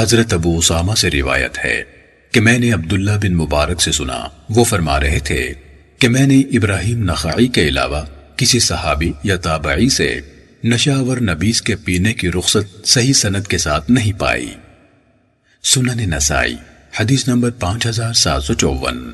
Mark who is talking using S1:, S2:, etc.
S1: حضرت ابو اسامہ سے روایت ہے کہ میں نے عبداللہ بن مبارک سے سنا، وہ فرما رہے تھے کہ میں نے ابراہیم نخعی کے علاوہ کسی صحابی یا تابعی سے نشاور نبیس کے پینے کی رخصت صحیح سند کے ساتھ نہیں پائی۔ سنن نسائی، حدیث نمبر پانچ ہزار سات سو چوون